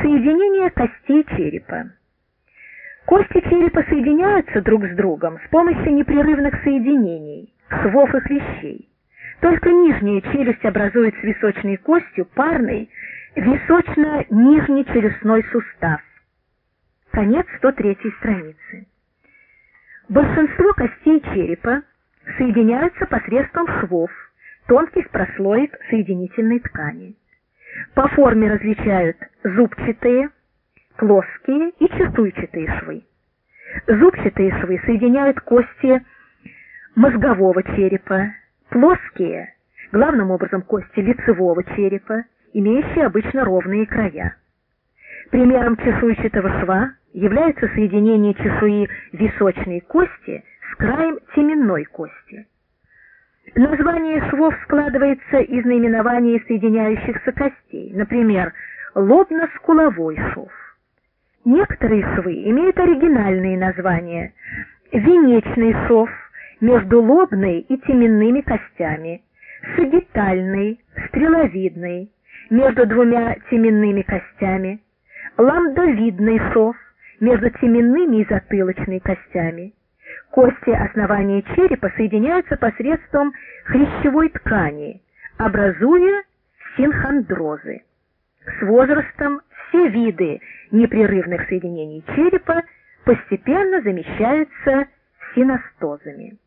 Соединение костей черепа. Кости черепа соединяются друг с другом с помощью непрерывных соединений, швов и хрящей. Только нижняя челюсть образует с височной костью парный височно-нижний челюстной сустав. Конец 103 страницы. Большинство костей черепа соединяются посредством швов, тонких прослоек соединительной ткани. По форме различают зубчатые, плоские и чешуйчатые швы. Зубчатые швы соединяют кости мозгового черепа, плоские, главным образом кости лицевого черепа, имеющие обычно ровные края. Примером чешуйчатого шва является соединение чешуи височной кости с краем теменной кости. Название швов складывается из наименований соединяющихся костей, например, лобно-скуловой шов. Некоторые швы имеют оригинальные названия. Венечный шов между лобной и теменными костями, сагитальный, стреловидный, между двумя теменными костями, ламдовидный шов между теменными и затылочной костями. Кости основания черепа соединяются посредством хрящевой ткани, образуя синхондрозы. С возрастом все виды непрерывных соединений черепа постепенно замещаются синостозами.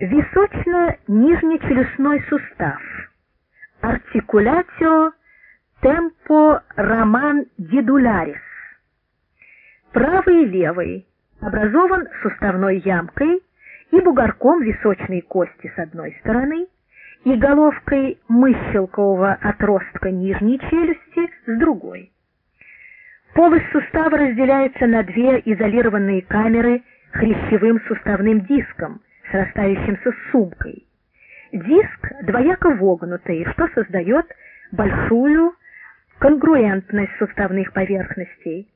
Височно-нижнечелюстной сустав. Артикулятио темпо роман. Правый и левый образован суставной ямкой и бугорком височной кости с одной стороны и головкой мыщелкового отростка нижней челюсти с другой. Полость сустава разделяется на две изолированные камеры хрящевым суставным диском, срастающимся с сумкой. Диск двояко вогнутый, что создает большую конгруентность суставных поверхностей.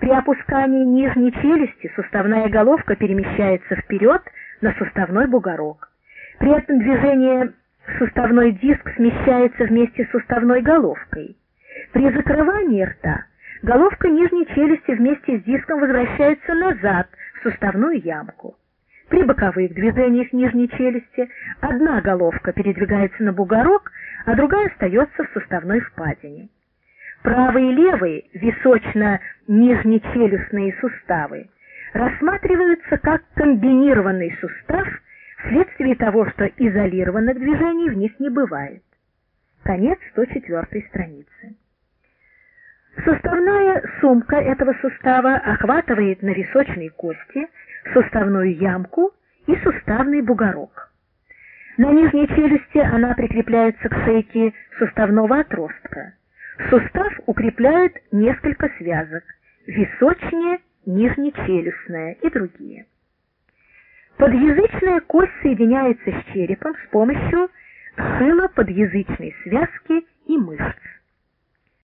При опускании нижней челюсти суставная головка перемещается вперед на суставной бугорок. При этом движение суставной диск смещается вместе с суставной головкой. При закрывании рта головка нижней челюсти вместе с диском возвращается назад в суставную ямку. При боковых движениях нижней челюсти одна головка передвигается на бугорок, а другая остается в суставной впадине. Правый и левый височно-нижнечелюстные суставы рассматриваются как комбинированный сустав вследствие того, что изолированных движений в них не бывает. Конец 104 страницы. Суставная сумка этого сустава охватывает на височной кости суставную ямку и суставный бугорок. На нижней челюсти она прикрепляется к шейке суставного отростка. Сустав укрепляют несколько связок – височнее, нижнечелюстная и другие. Подъязычная кость соединяется с черепом с помощью шилоподъязычной связки и мышц.